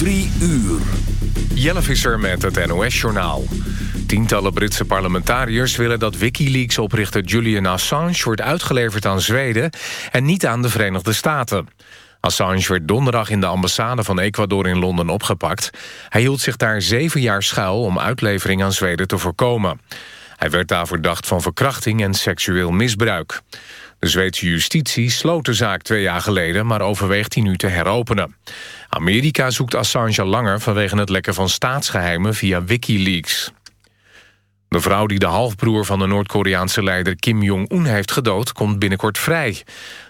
Drie uur. Jelle Visser met het NOS-journaal. Tientallen Britse parlementariërs willen dat Wikileaks-oprichter Julian Assange... wordt uitgeleverd aan Zweden en niet aan de Verenigde Staten. Assange werd donderdag in de ambassade van Ecuador in Londen opgepakt. Hij hield zich daar zeven jaar schuil om uitlevering aan Zweden te voorkomen. Hij werd daar verdacht van verkrachting en seksueel misbruik. De Zweedse justitie sloot de zaak twee jaar geleden... maar overweegt die nu te heropenen. Amerika zoekt Assange langer vanwege het lekken van staatsgeheimen via Wikileaks. De vrouw die de halfbroer van de Noord-Koreaanse leider Kim Jong-un heeft gedood... komt binnenkort vrij.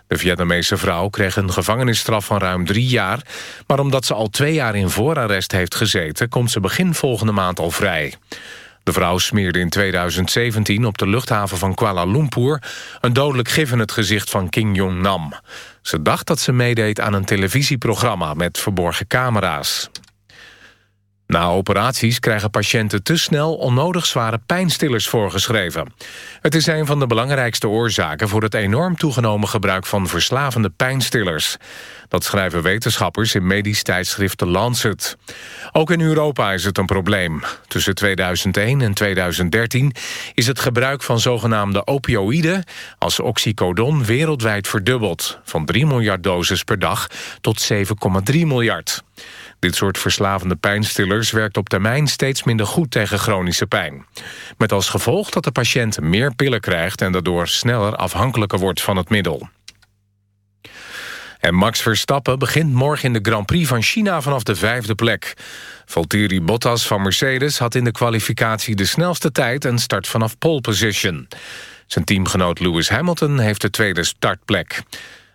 De Vietnamese vrouw kreeg een gevangenisstraf van ruim drie jaar... maar omdat ze al twee jaar in voorarrest heeft gezeten... komt ze begin volgende maand al vrij. De vrouw smeerde in 2017 op de luchthaven van Kuala Lumpur... een dodelijk gif in het gezicht van Kim Jong-nam. Ze dacht dat ze meedeed aan een televisieprogramma met verborgen camera's. Na operaties krijgen patiënten te snel onnodig zware pijnstillers voorgeschreven. Het is een van de belangrijkste oorzaken voor het enorm toegenomen gebruik van verslavende pijnstillers. Dat schrijven wetenschappers in medisch tijdschrift The Lancet. Ook in Europa is het een probleem. Tussen 2001 en 2013 is het gebruik van zogenaamde opioïden als oxycodon wereldwijd verdubbeld. Van 3 miljard doses per dag tot 7,3 miljard. Dit soort verslavende pijnstillers werkt op termijn steeds minder goed tegen chronische pijn. Met als gevolg dat de patiënt meer pillen krijgt en daardoor sneller afhankelijker wordt van het middel. En Max Verstappen begint morgen in de Grand Prix van China vanaf de vijfde plek. Valtteri Bottas van Mercedes had in de kwalificatie de snelste tijd en start vanaf pole position. Zijn teamgenoot Lewis Hamilton heeft de tweede startplek.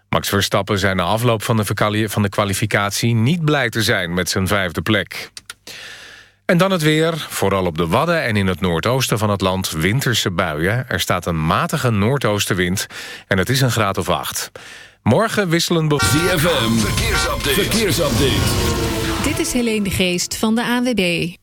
Max Verstappen zei na afloop van de, van de kwalificatie niet blij te zijn met zijn vijfde plek. En dan het weer. Vooral op de Wadden en in het noordoosten van het land winterse buien. Er staat een matige noordoostenwind en het is een graad of acht. Morgen wisselen... ZFM, verkeersupdate. verkeersupdate. Dit is Helene de Geest van de ANWB.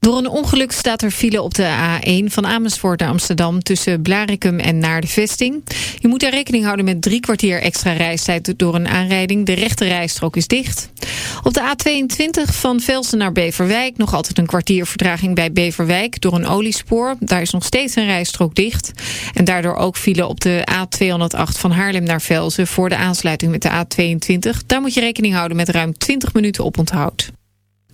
Door een ongeluk staat er file op de A1 van Amersfoort naar Amsterdam... tussen Blarikum en naar de vesting. Je moet daar rekening houden met drie kwartier extra reistijd door een aanrijding. De rechte rijstrook is dicht. Op de A22 van Velsen naar Beverwijk... nog altijd een kwartier vertraging bij Beverwijk door een oliespoor. Daar is nog steeds een rijstrook dicht. En daardoor ook file op de A208 van Haarlem naar Velsen... voor de aansluiting met de A22. Daar moet je rekening houden met ruim 20 minuten oponthoud.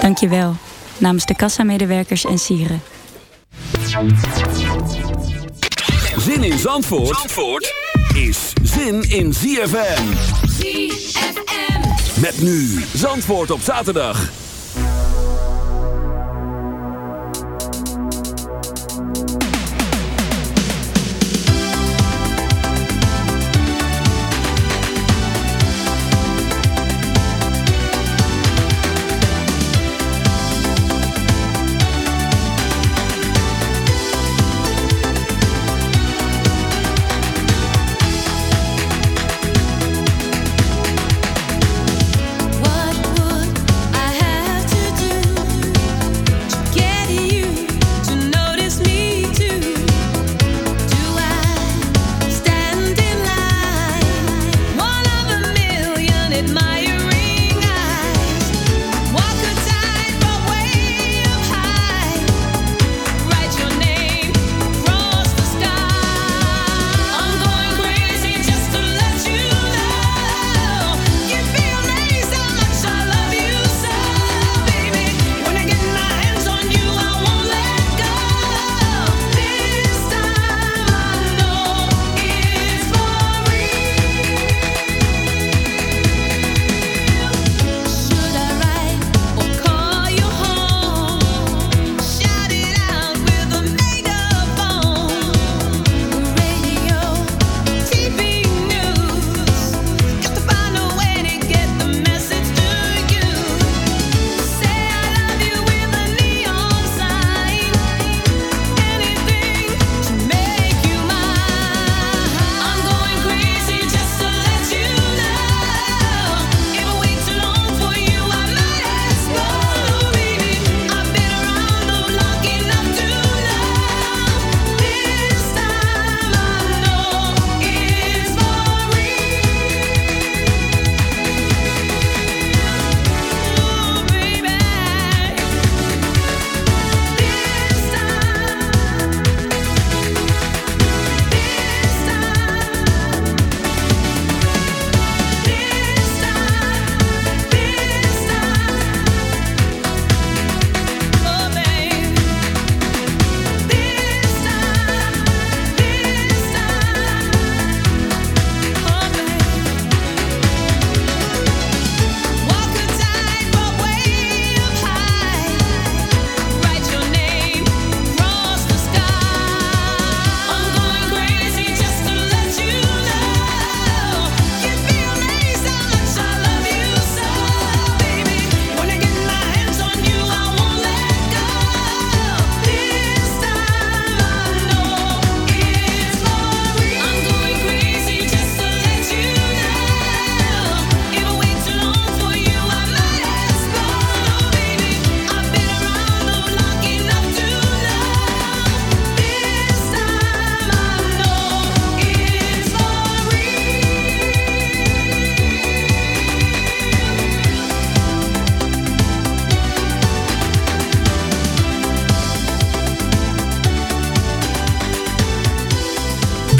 Dank je wel. Namens de kassamedewerkers en sieren. Zin in Zandvoort, Zandvoort is zin in ZFM. ZFM. Met nu Zandvoort op zaterdag.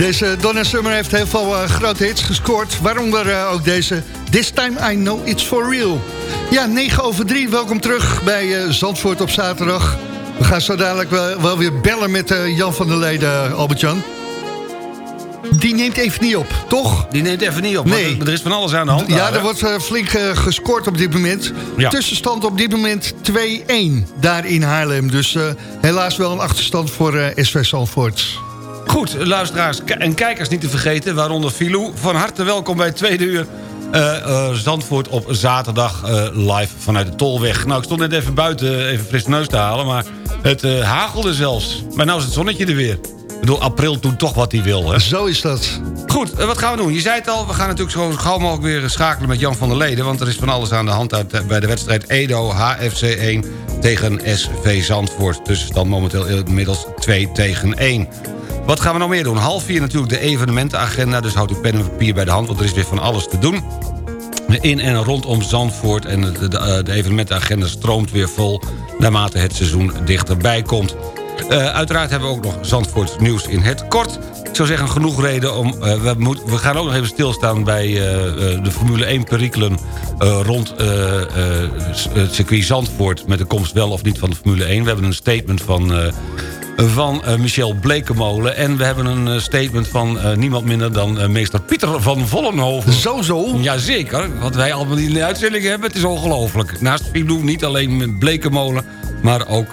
Deze Donna Summer heeft heel veel uh, grote hits gescoord. Waaronder uh, ook deze This Time I Know It's For Real. Ja, 9 over 3. Welkom terug bij uh, Zandvoort op zaterdag. We gaan zo dadelijk wel, wel weer bellen met Jan van der Leden, Albert-Jan. Die neemt even niet op, toch? Die neemt even niet op, nee. er is van alles aan de hand. Ja, er wordt flink gescoord op dit moment. Ja. Tussenstand op dit moment 2-1 daar in Haarlem. Dus helaas wel een achterstand voor SV Zandvoort. Goed, luisteraars en kijkers niet te vergeten, waaronder Filou. Van harte welkom bij het tweede uur uh, uh, Zandvoort op zaterdag uh, live vanuit de Tolweg. Nou, ik stond net even buiten even fris neus te halen, maar het hagelde zelfs. Maar nou is het zonnetje er weer. Ik bedoel, april doet toch wat hij wil, hè? Zo is dat. Goed, wat gaan we doen? Je zei het al, we gaan natuurlijk zo gauw mogelijk weer schakelen met Jan van der Leden... want er is van alles aan de hand uit, bij de wedstrijd Edo HFC 1 tegen SV Zandvoort. Tussenstand momenteel inmiddels 2 tegen 1. Wat gaan we nog meer doen? Half vier natuurlijk de evenementenagenda. Dus houd uw pen en papier bij de hand, want er is weer van alles te doen. in en rondom Zandvoort. En de, de, de evenementenagenda stroomt weer vol... naarmate het seizoen dichterbij komt. Uh, uiteraard hebben we ook nog Zandvoort nieuws in het kort. Ik zou zeggen, genoeg reden om... Uh, we, moet, we, gaan ook nog even stilstaan bij de Formule 1 perikelen... rond het circuit Zandvoort... met de komst wel of niet van de Formule 1. We hebben een statement van van uh, Michel Blekemolen. En we hebben een uh, statement van uh, niemand minder dan meester Pieter van Vollenhoven. Zo, zo? Jazeker, wat wij allemaal in de uitzending hebben, het is ongelooflijk. Naast Filou niet alleen met Blekemolen, maar ook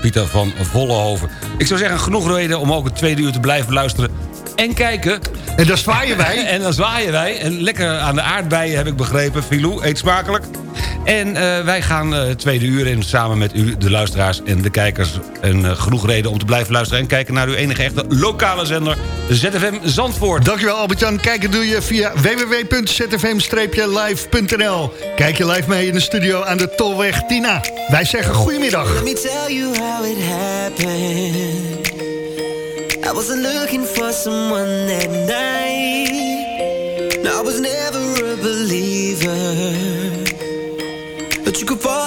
Pieter van Vollenhoven. Ik zou zeggen, genoeg reden om ook het tweede uur te blijven luisteren en kijken. En dan zwaaien wij. en dan zwaaien wij. En lekker aan de aardbeien heb ik begrepen. Filou, eet smakelijk. En uh, wij gaan uh, het tweede uur in samen met u, de luisteraars en de kijkers. En uh, genoeg reden om te blijven luisteren en kijken naar uw enige echte lokale zender, ZFM Zandvoort. Dankjewel Albert-Jan. Kijken doe je via www.zfm-live.nl. Kijk je live mee in de studio aan de Tolweg Tina. Wij zeggen goedemiddag. Let me tell you how it happened. I wasn't looking for someone that night. No, I was never a believer. You could fall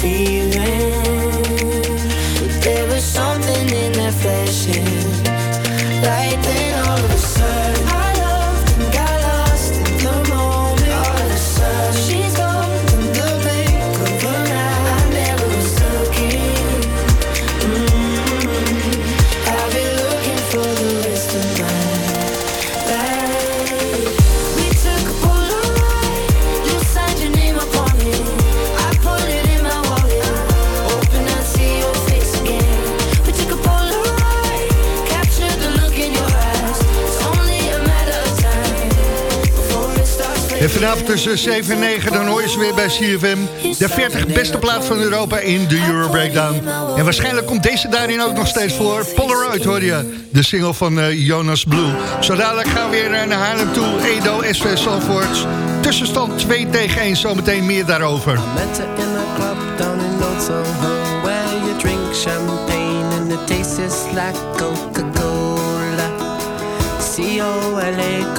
feel tussen 7 en 9 dan hoor je ze weer bij CFM. De 40 beste plaat van Europa in de Euro Breakdown. En waarschijnlijk komt deze daarin ook nog steeds voor. Polaroid hoor je, de single van eh, Jonas Blue. Zo dadelijk gaan we weer eh, naar Haarlem toe. Edo, SV Salvoort. Tussenstand 2 tegen 1, zometeen meer daarover. Met her in a club down in Old Soho Where you drink champagne and it tastes like Coca-Cola C-O-L-A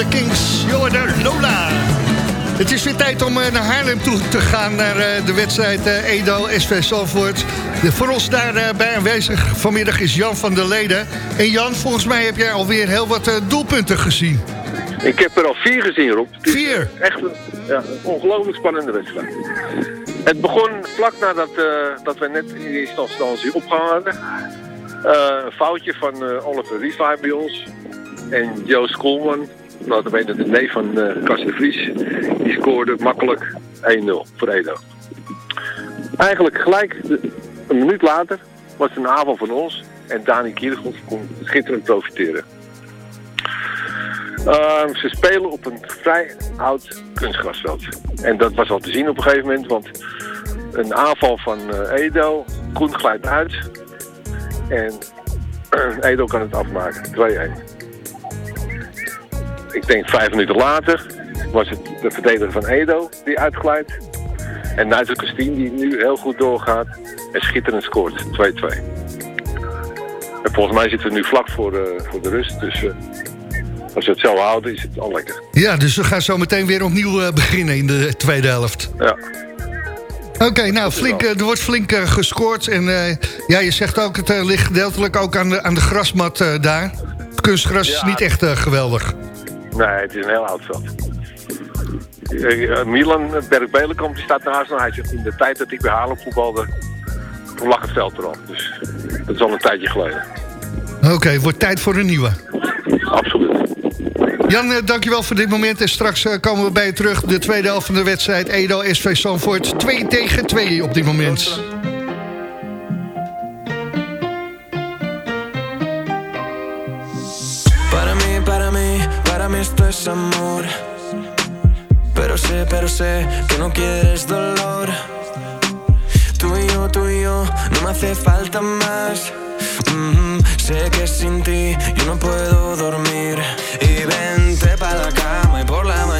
The Kings, Jordan Lola. Het is weer tijd om uh, naar Haarlem toe te gaan, naar de wedstrijd Edo SV Salvoort. De, voor ons daarbij aanwezig vanmiddag is Jan van der Leden. En Jan, volgens mij heb jij alweer heel wat doelpunten gezien. Ik heb er al vier gezien, Rob. Vier? Echt een, ja, ongelooflijk spannende wedstrijd. Het begon vlak nadat uh, dat we net in eerste instantie opgehangen hadden. Uh, een foutje van uh, Oliver Rieswaai bij ons. En Joost Koolman, dan de neef van uh, Kas de Vries, die scoorde makkelijk 1-0 voor Edo. Eigenlijk gelijk een minuut later was een avond van ons en Dani Kiergels kon schitterend profiteren. Uh, ze spelen op een vrij oud kunstgrasveld. En dat was al te zien op een gegeven moment, want een aanval van uh, Edo, Koen glijdt uit en Edo kan het afmaken, 2-1. Ik denk vijf minuten later was het de verdediger van Edo die uitglijdt. En Nigel Christine die nu heel goed doorgaat en schitterend scoort, 2-2. En volgens mij zitten we nu vlak voor, uh, voor de rust, dus als we het zo houden, is het al lekker. Ja, dus we gaan zo meteen weer opnieuw uh, beginnen in de tweede helft. Ja. Oké, okay, nou, flink, er wordt flink uh, gescoord. En uh, ja, je zegt ook, het ligt gedeeltelijk ook aan de, aan de grasmat daar. Het kunstgras ja. is niet echt geweldig. Nee, het is een heel oud veld. Milan Berg-Belenkamp die staat naast nou, Hij zegt, in de tijd dat ik bij Haarlem voetbalde, toen lag het veld erop. Dus dat is al een tijdje geleden. Oké, okay, wordt tijd voor een nieuwe. Absoluut. Jan, dankjewel voor dit moment. En straks komen we bij je terug. De tweede helft van de wedstrijd. Edo SV Sanford 2 tegen 2 op dit moment. Amor. Pero sé, pero sé que no quieres dolor. Tú y yo, tú y yo, no me hace falta más. Mm -hmm. Sé que sin ti yo no puedo dormir. Y vente pa' la cama y por la mañana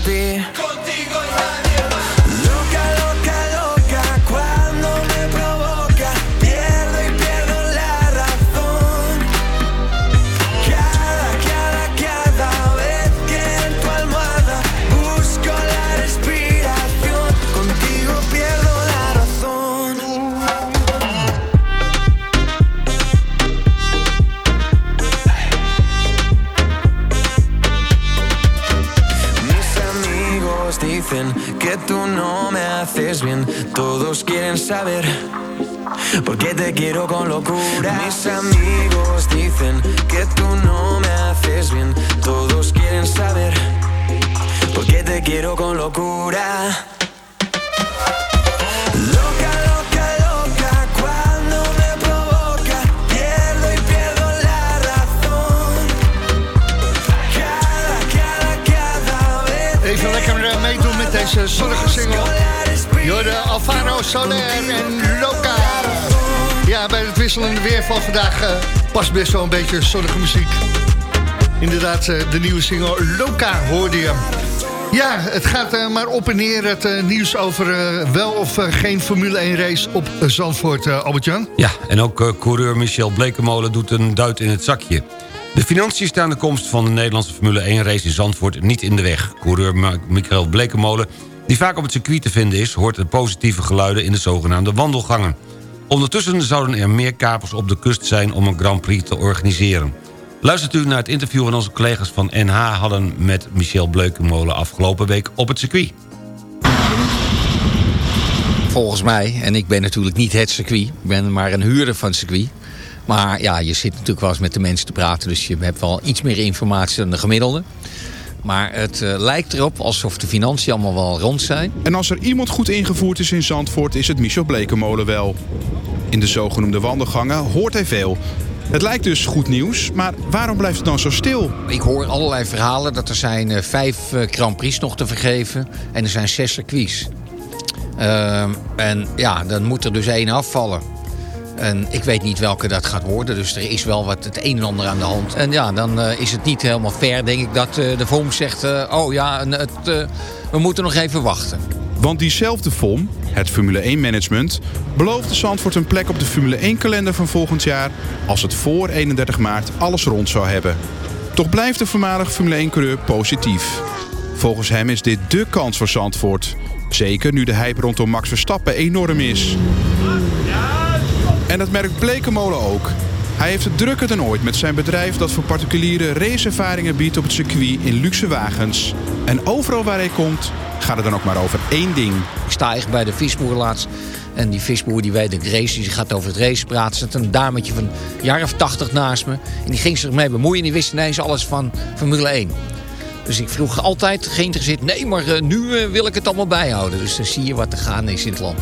happy. Haces. Todos quieren saber por qué te quiero con locura. Mis amigos dicen que tú no me haces bien. Todos quieren saber por qué te quiero con locura. Loca, loca, loca, cuando me provoca, pierdo y pierdo la razón. Cada, cada, cada vez. Even lekker meedoen met deze zonnige single. Jorde Alvaro Soler en Loca. Ja, bij het wisselende weer van vandaag eh, past best wel een beetje zonnige muziek. Inderdaad, eh, de nieuwe single Loca hoorde je. Ja, het gaat uh, maar op en neer het nieuws over wel of geen Formule 1 race op Zandvoort, Albert-Jan. Ja, en ook coureur Michel Blekemolen doet een duit in het zakje. De financiën staan de komst van de Nederlandse Formule 1 race in Zandvoort niet in de weg. Coureur Michael Blekemolen, die vaak op het circuit te vinden is... hoort de positieve geluiden in de zogenaamde wandelgangen. Ondertussen zouden er meer kapers op de kust zijn om een Grand Prix te organiseren. Luistert u naar het interview van onze collega's van NH... hadden met Michel Bleukenmolen afgelopen week op het circuit. Volgens mij, en ik ben natuurlijk niet het circuit... ik ben maar een huurder van het circuit... maar ja, je zit natuurlijk wel eens met de mensen te praten... dus je hebt wel iets meer informatie dan de gemiddelde. Maar het uh, lijkt erop alsof de financiën allemaal wel rond zijn. En als er iemand goed ingevoerd is in Zandvoort... is het Michel Blekenmolen wel. In de zogenoemde wandelgangen hoort hij veel... Het lijkt dus goed nieuws, maar waarom blijft het dan zo stil? Ik hoor allerlei verhalen dat er zijn uh, vijf uh, Grand Prix nog te vergeven en er zijn zes circuits. Uh, en ja, dan moet er dus één afvallen. En ik weet niet welke dat gaat worden, dus er is wel wat het een en ander aan de hand. En ja, dan uh, is het niet helemaal fair, denk ik, dat de VOM zegt... oh ja, het, we moeten nog even wachten. Want diezelfde FOM, het Formule 1-management... beloofde Zandvoort een plek op de Formule 1-kalender van volgend jaar... als het voor 31 maart alles rond zou hebben. Toch blijft de voormalige Formule 1-coureur positief. Volgens hem is dit dé kans voor Zandvoort. Zeker nu de hype rondom Max Verstappen enorm is. En dat merkt Blekemolen ook. Hij heeft het drukker dan ooit met zijn bedrijf dat voor particulieren raceervaringen biedt op het circuit in luxe wagens. En overal waar hij komt gaat het dan ook maar over één ding. Ik sta echt bij de visboer laatst. En die visboer die weet het race, die gaat over het race praten. Er zat een dametje van een jaar of tachtig naast me. En die ging zich mee bemoeien en die wist ineens alles van Formule 1. Dus ik vroeg altijd geïnteresseerd, nee, maar uh, nu uh, wil ik het allemaal bijhouden. Dus dan zie je wat er gaan is in het land.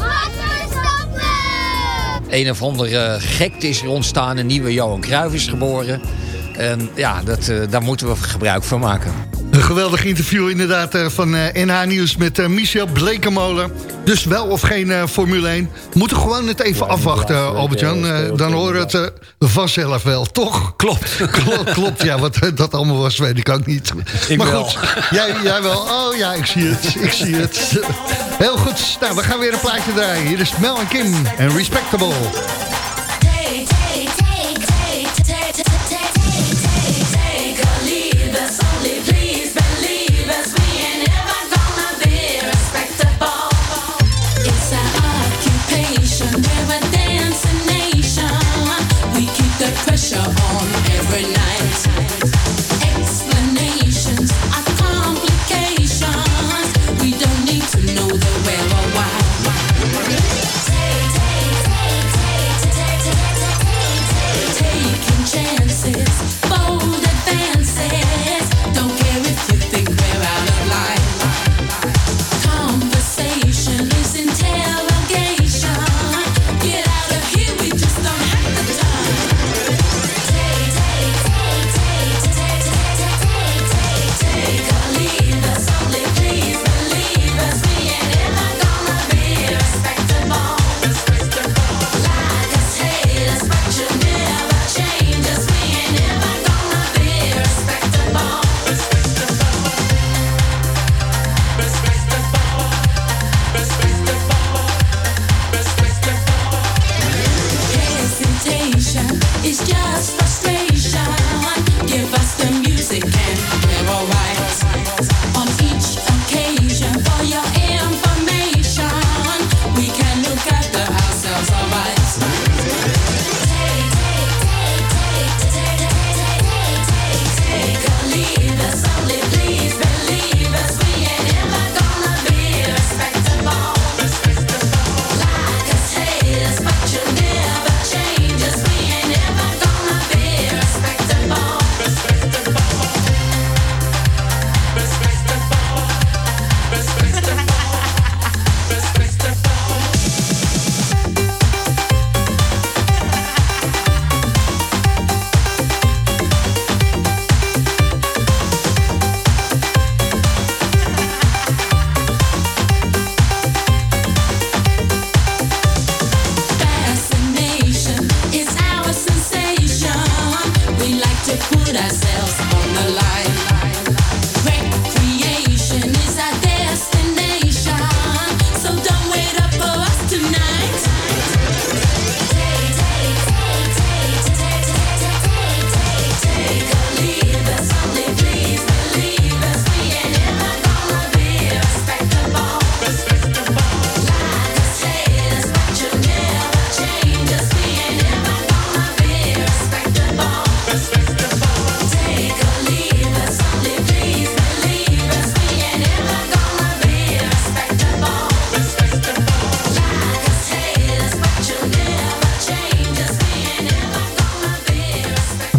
Een of andere uh, gekte is er ontstaan, een nieuwe Johan Cruijff is geboren. En ja, dat, daar moeten we gebruik van maken. Een geweldig interview inderdaad uh, van NH Nieuws met uh, Michel Blekemolen. Dus wel of geen Formule 1. Moeten gewoon het even afwachten, ja, Albert-Jan. dan horen het vanzelf wel, toch? Klopt. klopt, klopt, ja. Wat dat allemaal was, weet ik ook niet. Ik maar wel. goed, jij, jij wel. Oh ja, ik zie het. Ik zie het. Heel goed. Nou, we gaan weer een plaatje draaien. Hier is Mel en Kim en Respectable.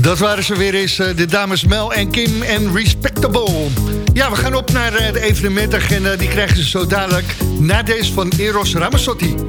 Dat waren ze weer eens, eh, de dames Mel en Kim en Respectable. Ja, we gaan op naar eh, de evenementagenda. Die krijgen ze zo dadelijk na deze van Eros Ramazzotti.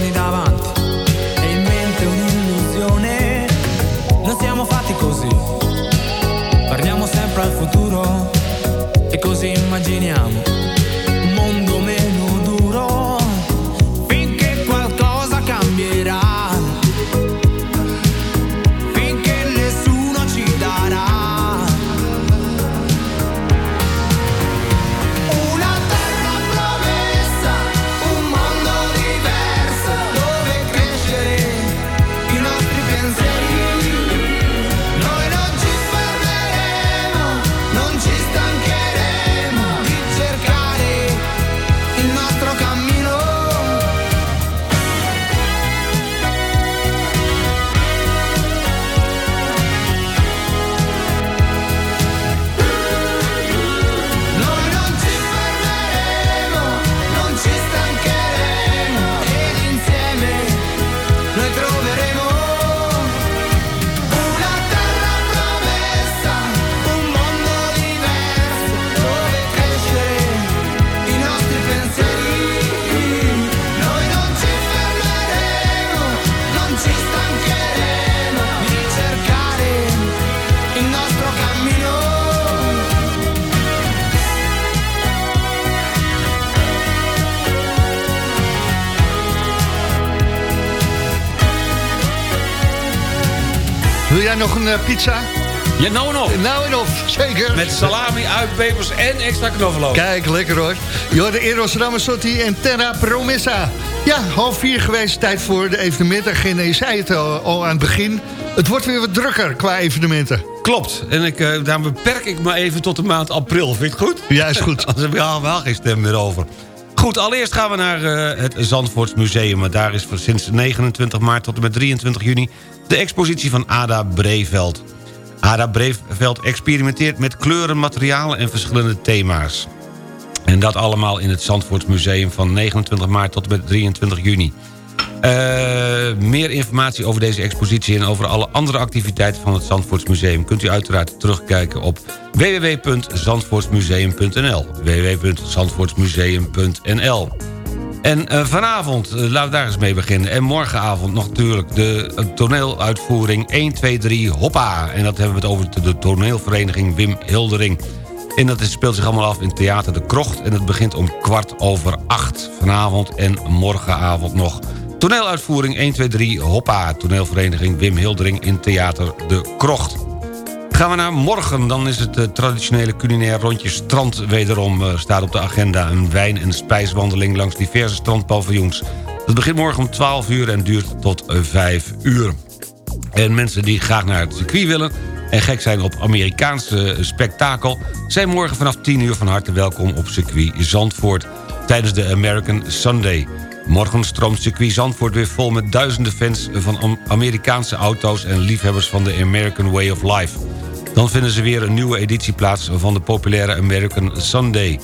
Giorni davanti. E in mente un'illusione. Non siamo fatti così, guardiamo sempre al futuro. E così immaginiamo nog een eh, pizza? Ja, nou en of. Nou en of, zeker. Met salami, uitpepers en extra knoflook. Kijk, lekker hoor. Jorde Eros Ramazzotti en Terra Promessa. Ja, half vier geweest, tijd voor de evenementagenda. Je zei het al, al aan het begin. Het wordt weer wat drukker qua evenementen. Klopt. En ik, eh, daarom beperk ik me even tot de maand april. Vind je het goed? Ja, is goed. Anders heb je helemaal geen stem meer over. Goed, allereerst gaan we naar eh, het Zandvoorts Museum. Daar is sinds 29 maart tot en met 23 juni... de expositie van Ada Breveld. Ada Breveld experimenteert met kleuren, materialen en verschillende thema's. En dat allemaal in het Zandvoorts Museum van 29 maart tot en met 23 juni. Eh, meer informatie over deze expositie en over alle andere activiteiten van het Zandvoorts Museum... kunt u uiteraard terugkijken op www.zandvoortsmuseum.nl www.zandvoortsmuseum.nl En eh, vanavond, eh, laten we daar eens mee beginnen. En morgenavond nog natuurlijk de eh, toneeluitvoering 1, 2, 3, hoppa. En dat hebben we het over de, toneelvereniging Wim Hildering. En dat speelt zich allemaal af in Theater de Krocht. En het begint om kwart over acht vanavond en morgenavond nog. Toneeluitvoering 1, 2, 3, hoppa. Toneelvereniging Wim Hildering in Theater de Krocht. Gaan we naar morgen, dan is het eh, traditionele culinair rondje strand wederom eh, staat op de agenda. Een wijn- en spijswandeling langs diverse strandpaviljoens. Dat begint morgen om 12 uur en duurt tot eh, 5 uur. En mensen die graag naar het circuit willen... en gek zijn op Amerikaanse spektakel... zijn morgen vanaf 10 uur van harte welkom op circuit Zandvoort... tijdens de American Sunday. Morgen stroomt circuit Zandvoort weer vol met duizenden fans... van Amerikaanse auto's en liefhebbers van de American Way of Life. Dan vinden ze weer een nieuwe editie plaats van de populaire American Sunday...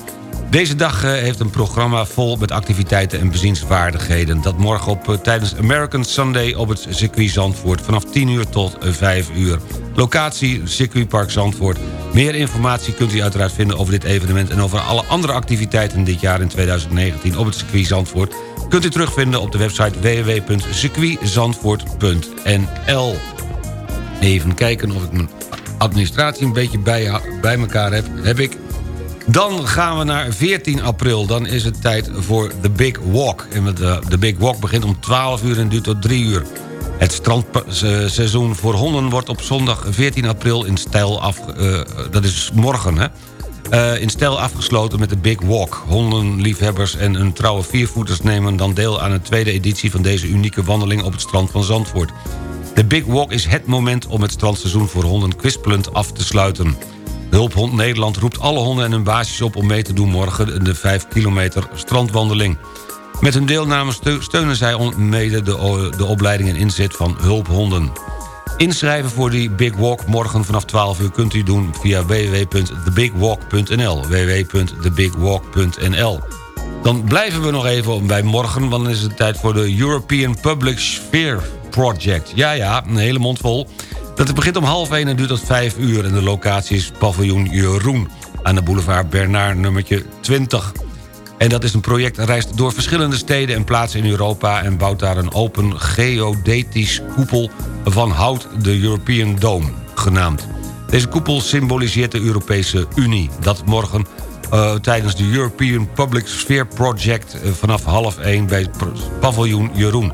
Deze dag eh, heeft een programma vol met activiteiten en bezienswaardigheden. Dat morgen op eh, tijdens American Sunday op het circuit Zandvoort... vanaf 10 uur tot 5 eh, uur. Locatie circuitpark Zandvoort. Meer informatie kunt u uiteraard vinden over dit evenement... en over alle andere activiteiten dit jaar in 2019 op het circuit Zandvoort... kunt u terugvinden op de website www.circuitzandvoort.nl. Even kijken of ik mijn administratie een beetje bij, bij elkaar heb. Heb ik dan gaan we naar 14 april. Dan is het tijd voor The Big Walk. En de, de Big Walk begint om 12 uur en duurt tot 3 uur. Het strandseizoen voor honden wordt op zondag 14 april in stijl af... Uh, dat is morgen, hè? Uh, in stijl afgesloten met de Big Walk. Hondenliefhebbers en hun trouwe viervoeters nemen dan deel aan de tweede editie... van deze unieke wandeling op het strand van Zandvoort. De Big Walk is het moment om het strandseizoen voor honden kwispelend af te sluiten. Hulphond Nederland roept alle honden en hun baasjes op... om mee te doen morgen de 5 kilometer strandwandeling. Met hun deelname steunen zij mede de, de opleiding en inzet van hulphonden. Inschrijven voor die Big Walk morgen vanaf 12 uur kunt u doen via www.thebigwalk.nl www.thebigwalk.nl Dan blijven we nog even bij morgen, want dan is het tijd voor de European Public Sphere Project. Ja, ja, een hele mond vol. Dat begint om half 1 en duurt tot 5 uur. En de locatie is paviljoen Jeroen aan de boulevard Bernard nummertje 20. En dat is een project dat reist door verschillende steden en plaatsen in Europa... en bouwt daar een open geodetisch koepel van hout, de European Dome, genaamd. Deze koepel symboliseert de Europese Unie. Dat morgen uh, tijdens de European Public Sphere Project... Uh, vanaf half 1 bij paviljoen Jeroen.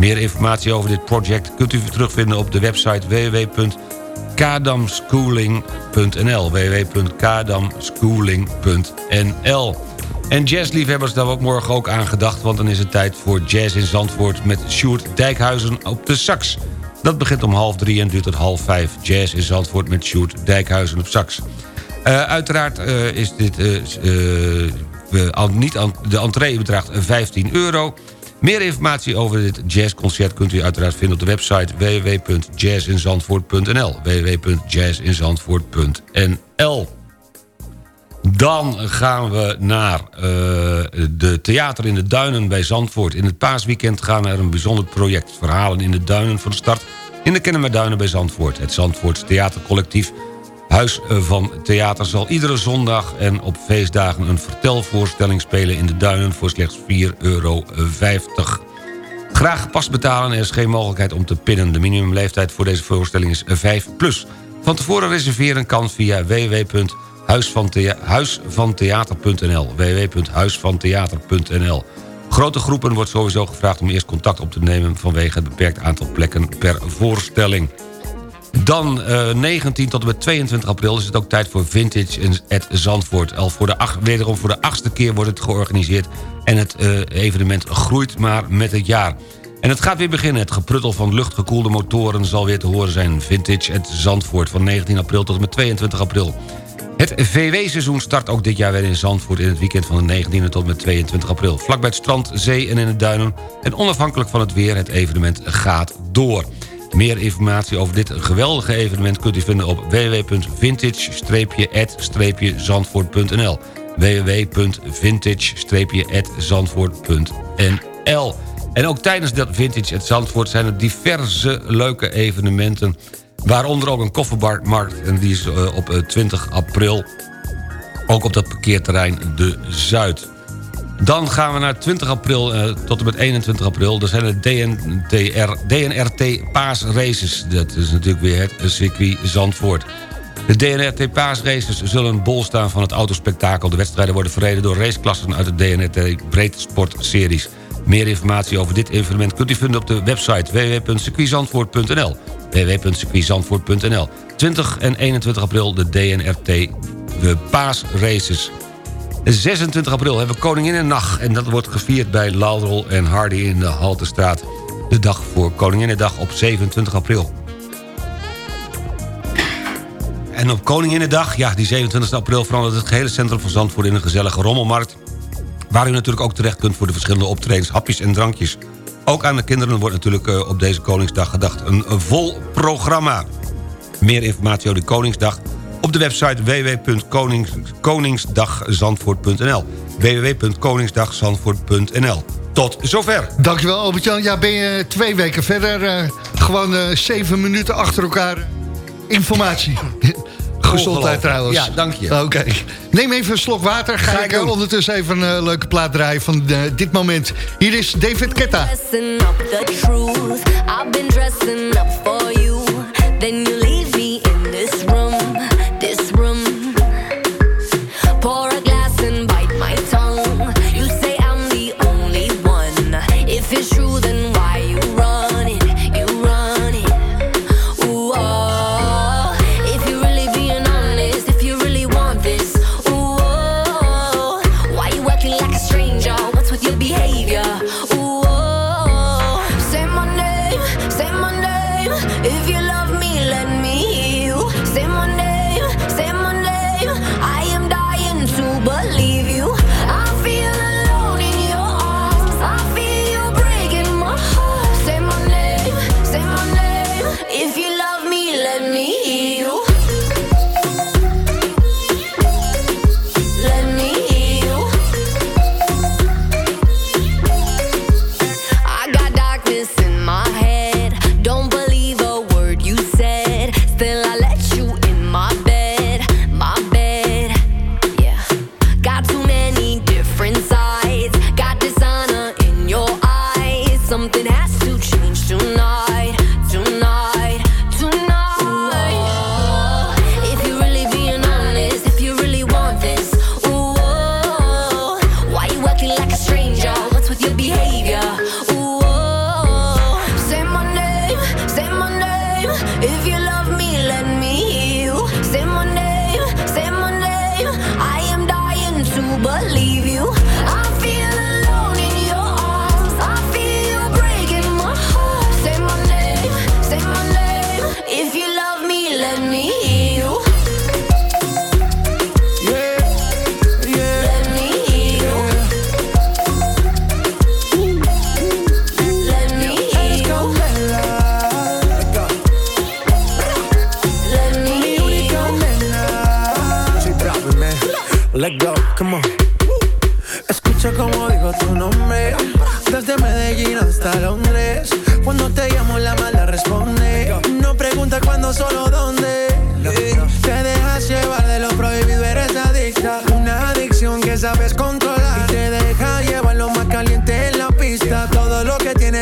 Meer informatie over dit project kunt u terugvinden op de website www.kadamschooling.nl www.kadamschooling.nl En jazzliefhebbers, daar wordt morgen ook aan gedacht... want dan is het tijd voor Jazz in Zandvoort met Sjoerd Dijkhuizen op de sax. Dat begint om half drie en duurt tot half vijf. Jazz in Zandvoort met Sjoerd Dijkhuizen op sax. Uh, uiteraard uh, is dit... Uh, niet de entree bedraagt 15 euro... Meer informatie over dit jazzconcert kunt u uiteraard vinden op de website www.jazzinzandvoort.nl www.jazzinzandvoort.nl Dan gaan we naar uh, de Theater in de Duinen bij Zandvoort. In het paasweekend gaan er een bijzonder project Verhalen in de Duinen van start... in de Kennemerduinen bij Zandvoort. Het Zandvoorts Theatercollectief Huis van Theater zal iedere zondag en op feestdagen een vertelvoorstelling spelen in de Duinen voor slechts 4,50 euro. Graag pas betalen, er is geen mogelijkheid om te pinnen. De minimumleeftijd voor deze voorstelling is 5 plus. Van tevoren reserveren kan via www.huisvantheater.nl www.huisvantheater.nl Grote groepen wordt sowieso gevraagd om eerst contact op te nemen... vanwege het beperkt aantal plekken per voorstelling. Dan uh, 19 tot en met 22 april is het ook tijd voor Vintage in het Zandvoort. Al voor de acht, wederom voor de achtste keer wordt het georganiseerd... en het uh, evenement groeit maar met het jaar. En het gaat weer beginnen. Het gepruttel van luchtgekoelde motoren zal weer te horen zijn. Vintage het Zandvoort van 19 april tot en met 22 april. Het VW-seizoen start ook dit jaar weer in Zandvoort... in het weekend van de 19e tot en met 22 april. Vlak bij het strand, zee en in de duinen. En onafhankelijk van het weer, het evenement gaat door. Meer informatie over dit geweldige evenement kunt u vinden op www.vintage-zandvoort.nl www.vintage-zandvoort.nl En ook tijdens dat Vintage het Zandvoort zijn er diverse leuke evenementen... waaronder ook een koffermarkt en die is eh, op 20 eh, april... ook op dat parkeerterrein De Zuid. Dan gaan we naar 20 april uh, tot en met 21 april. Dat zijn de DNTR, DNRT paasraces. Dat is natuurlijk weer het circuit Zandvoort. De DNRT paasraces zullen bol staan van het autospektakel. De wedstrijden worden verreden door raceklassen uit de DNRT Breedsport Series. Meer informatie over dit evenement kunt u vinden op de website www.circuitzandvoort.nl www.circuitzandvoort.nl 20 en 21 april de DNRT de paasraces. 26 april hebben we Koninginnennacht. En dat wordt gevierd bij Laudrol en Hardy in de Haltestraat. De dag voor Koninginnedag op 27 april. en op Koninginnedag, ja, die 27 april... verandert het gehele centrum van Zandvoort in een gezellige rommelmarkt... waar u natuurlijk ook terecht kunt voor de verschillende optredens, hapjes en drankjes. Ook aan de kinderen wordt natuurlijk eh, op deze Koningsdag gedacht. Een vol programma. Meer informatie over de Koningsdag op de website www.koningsdagzandvoort.nl www.koningsdagzandvoort.nl Tot zover. Dankjewel Albert-Jan. Ja, ben je twee weken verder. eh, gewoon eh, zeven minuten achter elkaar informatie. Gezondheid trouwens. Ja, dank je. Oké. Neem even een slok water. Ga, ik eh, ondertussen even een eh, leuke plaat draaien van eh, dit moment. Hier is David Ketta. dressing up the truth. I've been dressing up for you. Then you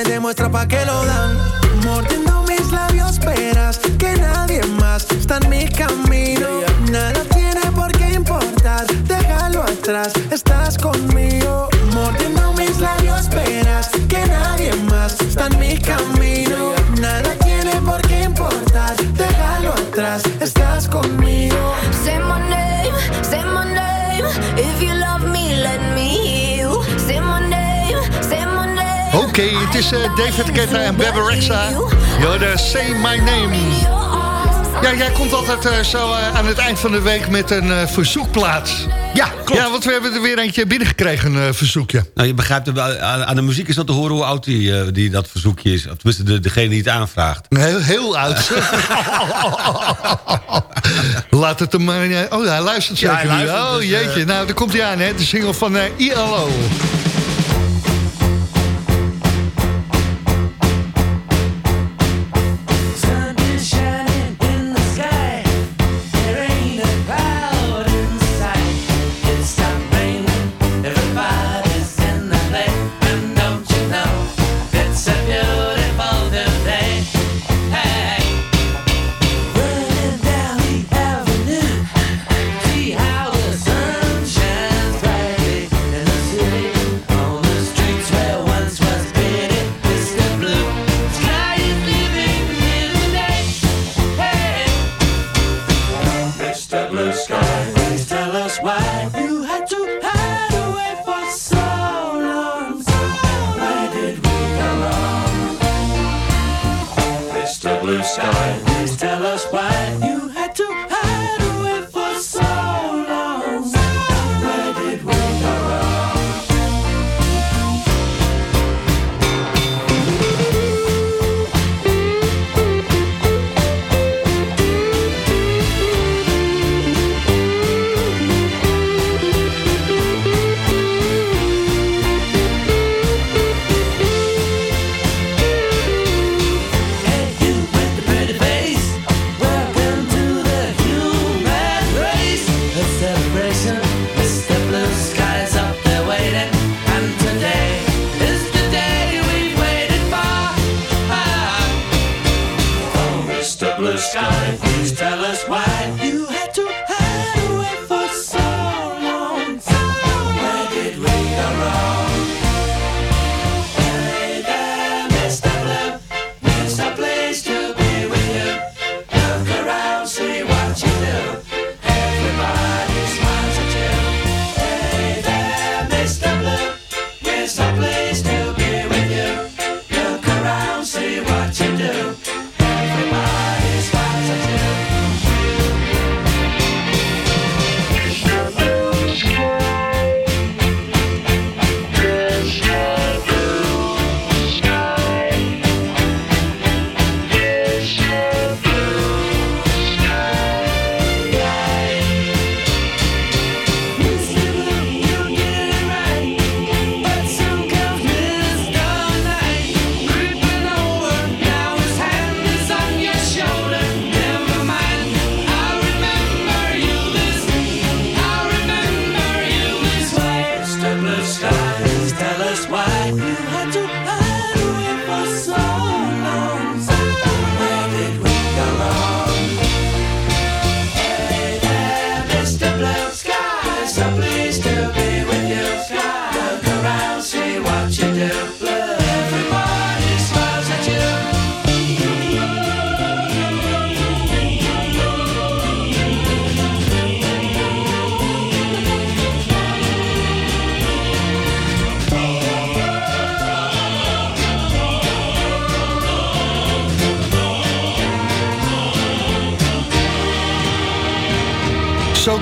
demuestra pa' que lo dan. Mordiendo mis labios, esperas que nadie más está en mi camino. Is eh, David Ketta en Bebe Rexha. Say my name. Ja, jij komt altijd eh, zo eh, aan het eind van de week met een eh, verzoekplaat. Ja, klopt. Ja, want we hebben er weer eentje binnengekregen, een verzoekje. Nou, je begrijpt, het aan, de muziek is dat te horen hoe oud die, die dat verzoekje is. Of tenminste, de, degene die het aanvraagt. Heel, heel oud. Laat het hem maar... Oh, hij luistert Ja, zeker hij luistert, Oh, dus, jeetje. Nou, daar komt hij aan, hè. De single van ILO.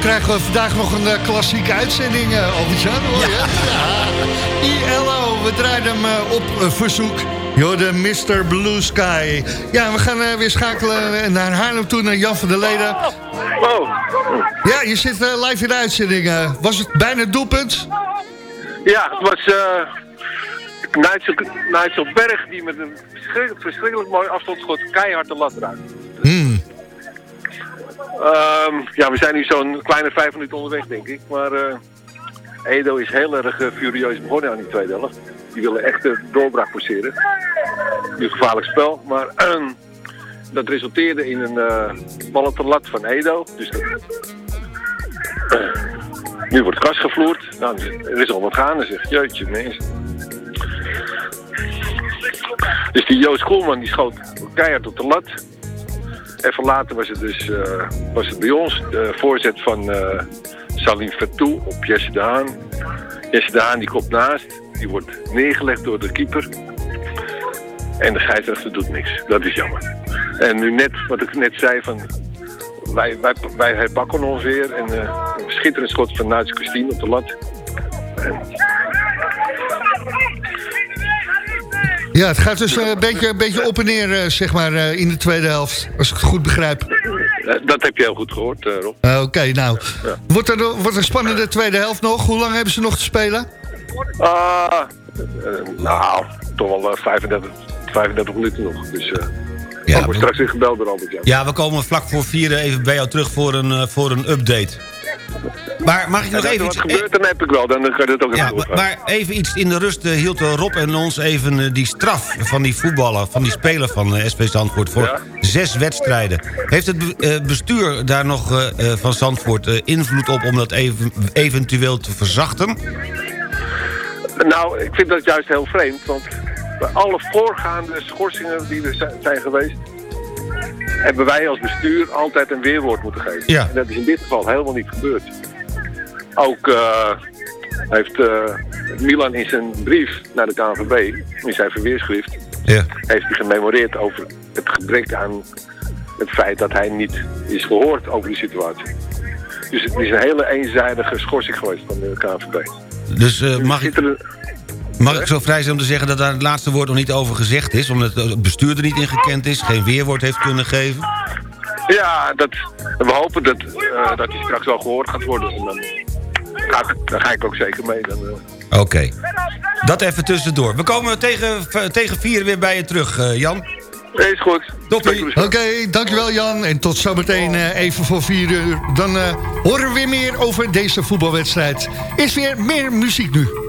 Krijgen we vandaag nog een eh, klassieke uitzending, uh, Albert-Jan. hoor je? Ja. ILO, we draaien hem eh, op verzoek. De Mr. Blue Sky. Ja, we gaan weer schakelen naar Haarlem toe, naar Jan van der Leden. Ja, je zit live in de uitzending. eh. was het bijna het doelpunt? Ja, het was eh Nigel, Nigel Berg die met een verschrikkelijk, verschrikkelijk mooi afstandsschot keihard de lat raakt. Hmm. Ehm, ja, we zijn nu zo'n kleine vijf minuten onderweg, denk ik. Maar eh, Edo is heel erg eh, furieus begonnen aan die tweede helft. Die willen echt de doorbraak forceren. Nu gevaarlijk spel, maar ehm, dat resulteerde in een eh bal op de lat van Edo. Dus nu wordt kast gevloerd. Nou, er is al wat gaande, zeg. Jeetje, mensen. Dus die Joost Koolman die schoot keihard op de lat. Even later was het dus eh, was het bij ons. De voorzet van eh Salim Fatou op Jesse de Haan. Jesse de Haan die komt naast. Die wordt neergelegd door de keeper. En de scheidsrechter doet niks. Dat is jammer. En nu net, wat ik net zei van... Wij, wij, wij herpakken ons weer. En eh, een schitterend schot van Nuits Christine op de lat. En Ja, het gaat dus eh, een beetje, een beetje op en neer, eh, zeg maar, eh, in de tweede helft. Als ik het goed begrijp. dat heb je heel goed gehoord, eh, Rob. Eh, Oké, nou. Wordt er, wordt er een spannende tweede helft nog? Hoe lang hebben ze nog te spelen? Ah, eh, nou, toch wel eh, 35, 35 minuten nog. Dus eh ja, wordt straks weer gebeld door Albert Jan. Ja, we komen vlak voor vieren even bij jou terug voor een, voor een update. Maar mag ik nog even iets... gebeurt, dan heb ik wel. Dan kan je het ook even Ja, maar, maar even iets in de rust eh, hield Rob en ons even eh, die straf van die voetballer, van die speler van eh, SP Zandvoort voor zes wedstrijden. Heeft het be- bestuur daar nog van Zandvoort invloed op om dat even, eventueel te verzachten? Nou, ik vind dat juist heel vreemd, want bij alle voorgaande schorsingen die er zi- zijn geweest, hebben wij als bestuur altijd een weerwoord moeten geven. Ja. En dat is in dit geval helemaal niet gebeurd. Ook eh, heeft eh, Milan in zijn brief naar de KNVB, in zijn verweerschrift, Ja. heeft hij gememoreerd over het gebrek aan het feit dat hij niet is gehoord over die situatie. Dus het is een hele eenzijdige schorsing geweest van de KNVB. Dus eh, mag, ik, mag ik zo vrij zijn om te zeggen dat daar het laatste woord nog niet over gezegd is? Omdat het bestuur er niet in gekend is, geen weerwoord heeft kunnen geven? Ja, dat, we hopen dat, dat hij straks wel gehoord gaat worden. En dan, ga ik, daar ga ik ook zeker mee. Dan, eh. Oké. Dat even tussendoor. We komen tegen, tegen vier weer bij je terug, eh, Jan. Is goed. Oké, dankjewel Jan. En tot zometeen eh, even voor vier uur. Dan eh, horen we weer meer over deze voetbalwedstrijd. Is weer meer muziek nu.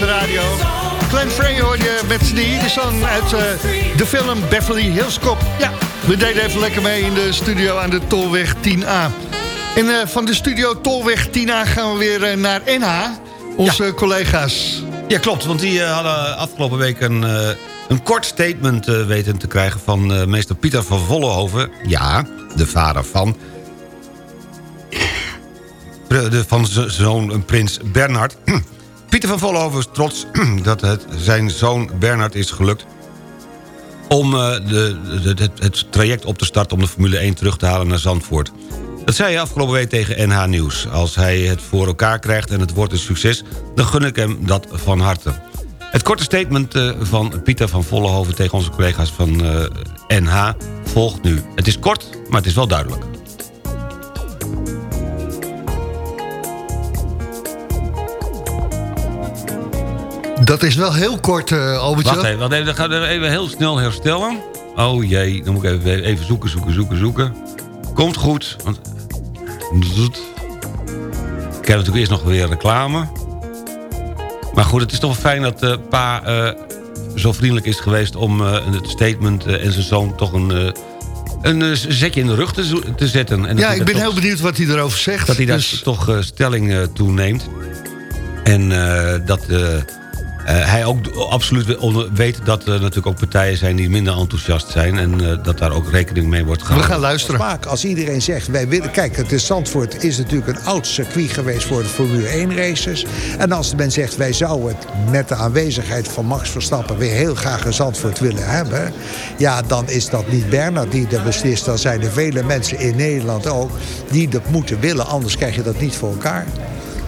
Zandvoortse radio. Glenn Frey hoor je met de Iederson uit uh, de film Beverly Hills Cop. Ja, we deden even lekker mee in de studio aan de Tolweg 10A. En uh, van de studio Tolweg 10A gaan we weer naar NH, onze ja. collega's. Ja, klopt, want die hadden afgelopen week een, een kort statement weten te krijgen... van meester Pieter van Vollenhoven, ja, de vader van de, van zijn zoon prins Bernhard. Pieter van Vollenhoven is trots dat het zijn zoon Bernhard is gelukt... om uh, de, het, het, traject op te starten om de Formule 1 terug te halen naar Zandvoort. Dat zei hij afgelopen week tegen NH Nieuws. Als hij het voor elkaar krijgt en het wordt een succes... dan gun ik hem dat van harte. Het korte statement uh, van Pieter van Vollenhoven tegen onze collega's van NH volgt nu. Het is kort, maar het is wel duidelijk. Dat is wel heel kort, uh, Albertje. Wacht even, wacht even, dan gaan we even heel snel herstellen. Oh jee, dan moet ik even, even zoeken, zoeken, zoeken, zoeken. Komt goed. Want... Ik heb natuurlijk eerst nog weer reclame. Maar goed, het is toch wel fijn dat uh, pa uh, zo vriendelijk is geweest... om uh, het statement en zijn zoon toch een, een zetje in de rug te, te zetten. En ja, ik ben heel benieuwd wat hij erover zegt. Dat hij dus... daar toch stelling toeneemt. En dat uh, hij ook absoluut weet dat er natuurlijk ook partijen zijn die minder enthousiast zijn... en uh, dat daar ook rekening mee wordt gehouden. We gaan luisteren. Vaak als iedereen zegt, wij willen... Kijk, het is Zandvoort is natuurlijk een oud circuit geweest voor de Formule 1 races. En als men zegt, wij zouden het met de aanwezigheid van Max Verstappen... weer heel graag een Zandvoort willen hebben... ja, dan is dat niet Bernard die dat beslist. Dan zijn er vele mensen in Nederland ook die dat moeten willen. Anders krijg je dat niet voor elkaar.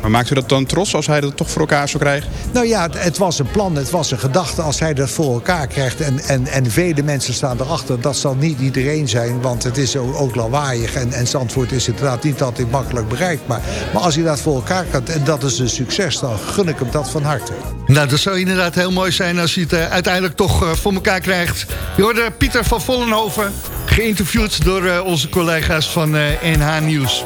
Maar maakt u dat dan trots als hij dat toch voor elkaar zou krijgen? Nou ja, het, het, was een plan, het was een gedachte. Als hij dat voor elkaar krijgt en, en, en vele mensen staan erachter... dat zal niet iedereen zijn, want het is ook, ook lawaaiig. En, en Zandvoort is inderdaad niet altijd makkelijk bereikbaar. Maar als hij dat voor elkaar kan en dat is een succes... dan gun ik hem dat van harte. Nou, dat zou inderdaad heel mooi zijn als hij het uh, uiteindelijk toch uh, voor elkaar krijgt. Je hoorde Pieter van Vollenhoven, geïnterviewd door uh, onze collega's van NH Nieuws.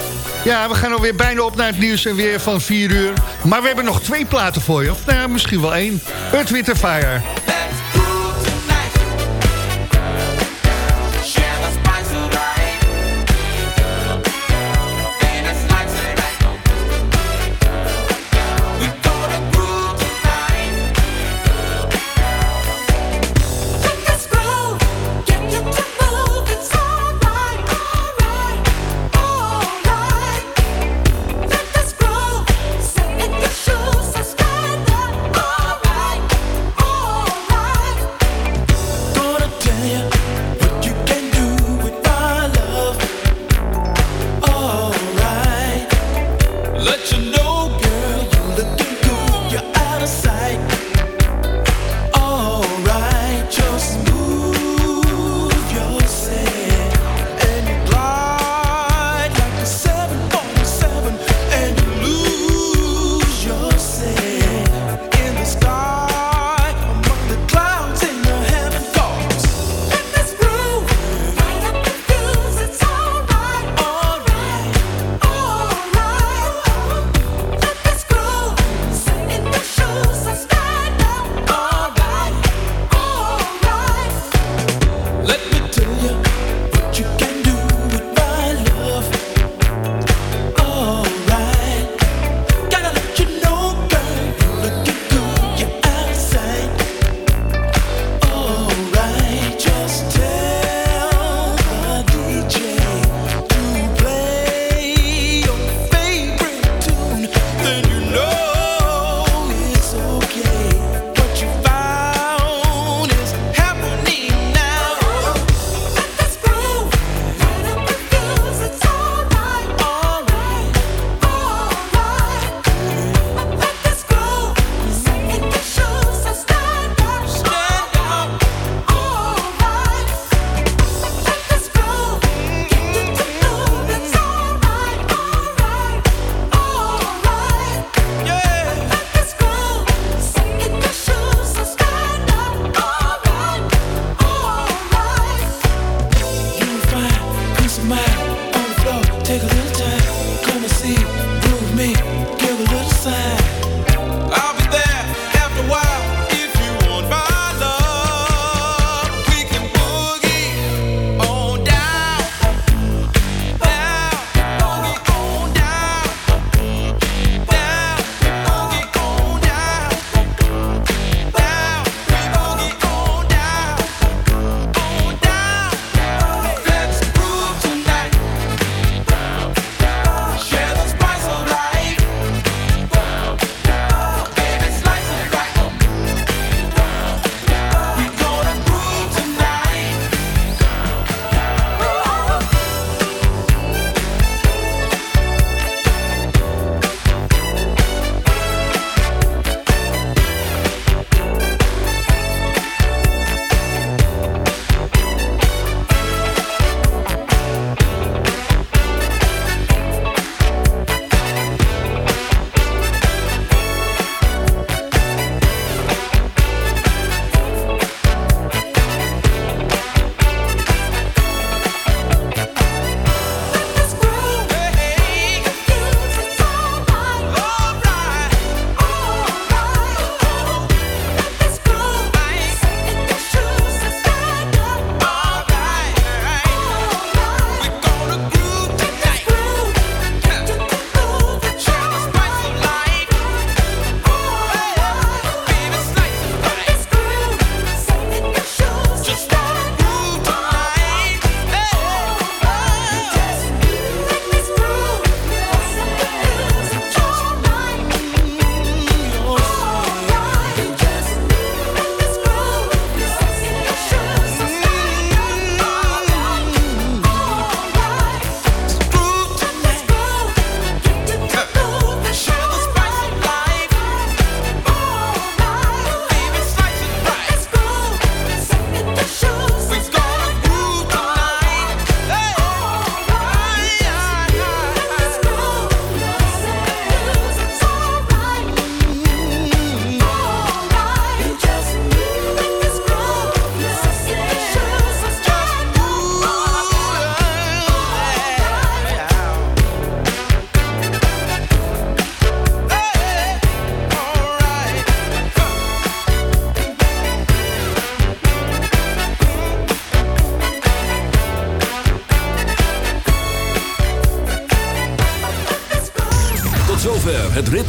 Ja, we gaan alweer bijna op naar het nieuws en weer van 4 uur. Maar we hebben nog twee platen voor je. Of nou, misschien wel één. Earth, Wind Fire.